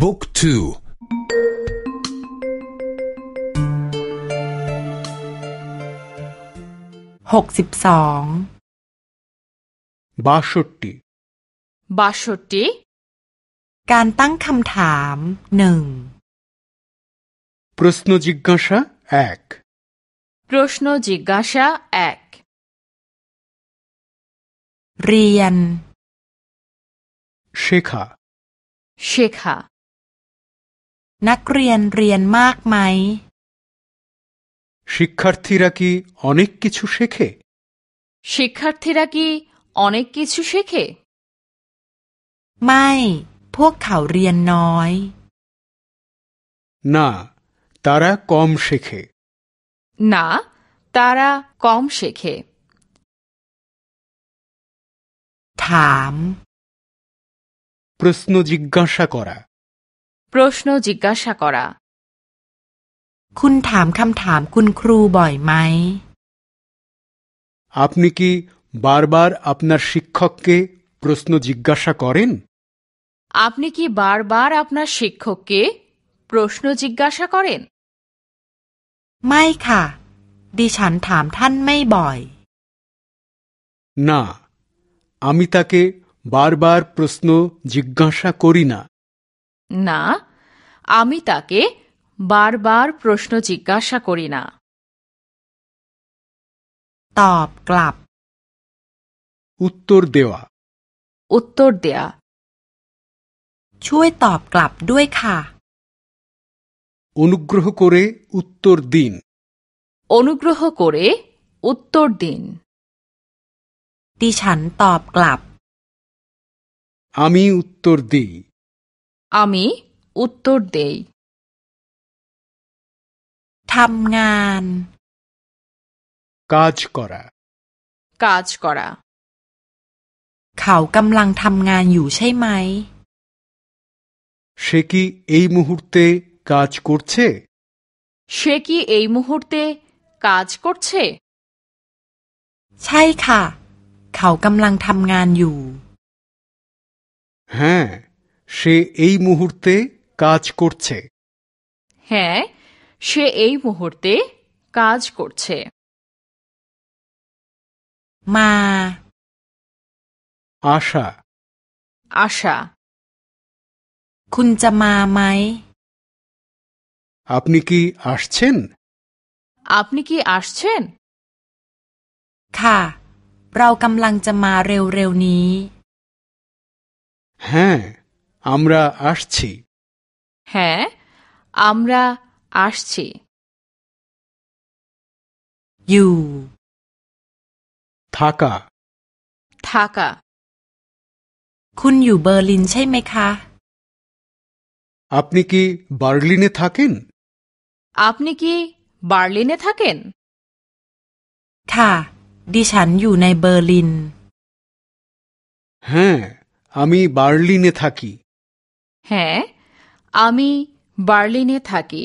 บุ๊กทูหกสิบสองบาชุตติบาชุตติการตั้งคำถามหนึ่งปรสนจิกกาชาเอกปรสนจิกกาชาเอกเรียนเชคาเชคา นักเรียนเรียนมากไหม শিক্ষার্থীরা কি অনেক কিছু শেখে শিক্ষার্থীরা কি অনেক কিছু শেখে ไม่ พวกเขาเรียนน้อย না তারা কম শেখে না তারা কম শেখে ถาม প্রশ্ন জিজ্ঞাসা করা প্রশ্ন জিজ্ঞাসা করা คุณถามคำถามคุณครูบ่อยไหม আপনি কি বারবার আপনার শিক্ষককে প্রশ্ন জিজ্ঞাসা করেন আপনি কি বারবার আপনার শিক্ষককে প্রশ্ন জিজ্ঞাসা করেন ไม่ค่ะ ดิฉันถามท่านไม่บ่อย না আমি তাকে বারবার প্রশ্ন জিজ্ঞাসা করি না না আমি তাকে বারবার প্রশ্ন জিজ্ঞাসা করি না ตอบกลับ উত্তর দেওয়া উত্তর দেয়া ช่วยตอบกลับด้วยค่ะ অনুগ্রহ করে উত্তর দিন অনুগ্রহ করে উত্তর দিন ดิฉันตอบกลับ আমি উত্তর দিই আমি উত্তর দেই ทำงาน কাজ করা কাজ করা เขากำลังทำงานอยู่ใช่ไหม সে কি এই মুহূর্তে কাজ করছে সে কি এই মুহূর্তে কাজ করছে ใช่ค่ะ เขากำลังทำงานอยู่ হ্যাঁ সে এই মুহূর্তে কাজ করছে হ্যাঁ সে এই মুহূর্তে কাজ করছে มา আশা আশা คุณจะมาไหม আপনি কি আসছেন আপনি কি আসছেন ค่ะ เรากำลังจะมาเร็วๆนี้ হ্যাঁ আমরা আসছি হ্যাঁ আমরা আসছি อยู่ থাকা থাকা คุณอยู่เบอร์ลินใช่ไหมคะ আপনি কি বার্লিনে থাকেন আপনি কি বার্লিনে থাকেন ค่ะ ดิฉันอยู่ในเบอร์ลิน হ্যাঁ আমি বার্লিনে থাকি হ্যাঁ আমি বার্লিনে থাকি